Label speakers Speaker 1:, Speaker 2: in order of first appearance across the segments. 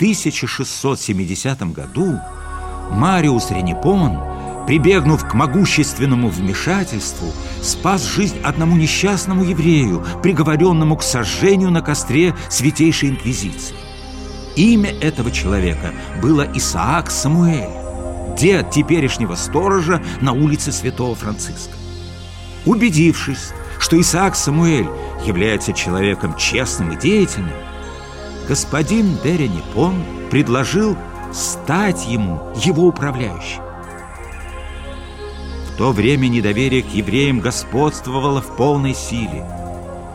Speaker 1: 1670 году Мариус Ренепон, прибегнув к могущественному вмешательству, спас жизнь одному несчастному еврею, приговоренному к сожжению на костре Святейшей Инквизиции. Имя этого человека было Исаак Самуэль, дед теперешнего сторожа на улице Святого Франциска. Убедившись, что Исаак Самуэль является человеком честным и деятельным, господин Деренепон предложил стать ему его управляющим. В то время недоверие к евреям господствовало в полной силе,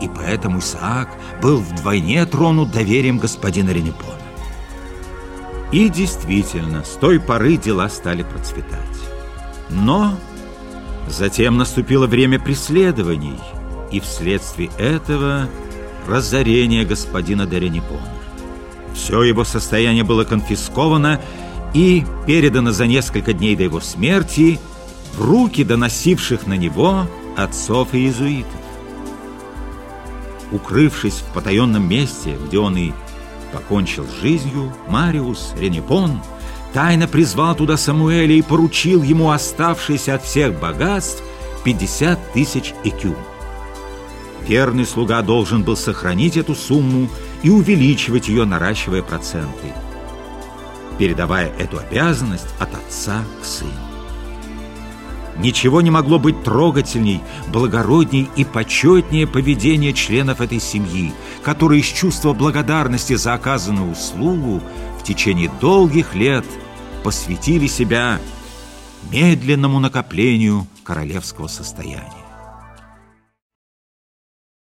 Speaker 1: и поэтому Исаак был вдвойне тронут доверием господина Ренепона. И действительно, с той поры дела стали процветать. Но затем наступило время преследований, и вследствие этого разорение господина Деренепона. Все его состояние было конфисковано и передано за несколько дней до его смерти в руки доносивших на него отцов и иезуитов. Укрывшись в потаенном месте, где он и покончил с жизнью, Мариус Ренепон тайно призвал туда Самуэля и поручил ему оставшиеся от всех богатств 50 тысяч экю. Верный слуга должен был сохранить эту сумму и увеличивать ее, наращивая проценты, передавая эту обязанность от отца к сыну. Ничего не могло быть трогательней, благородней и почетнее поведения членов этой семьи, которые из чувства благодарности за оказанную услугу в течение долгих лет посвятили себя медленному накоплению королевского состояния.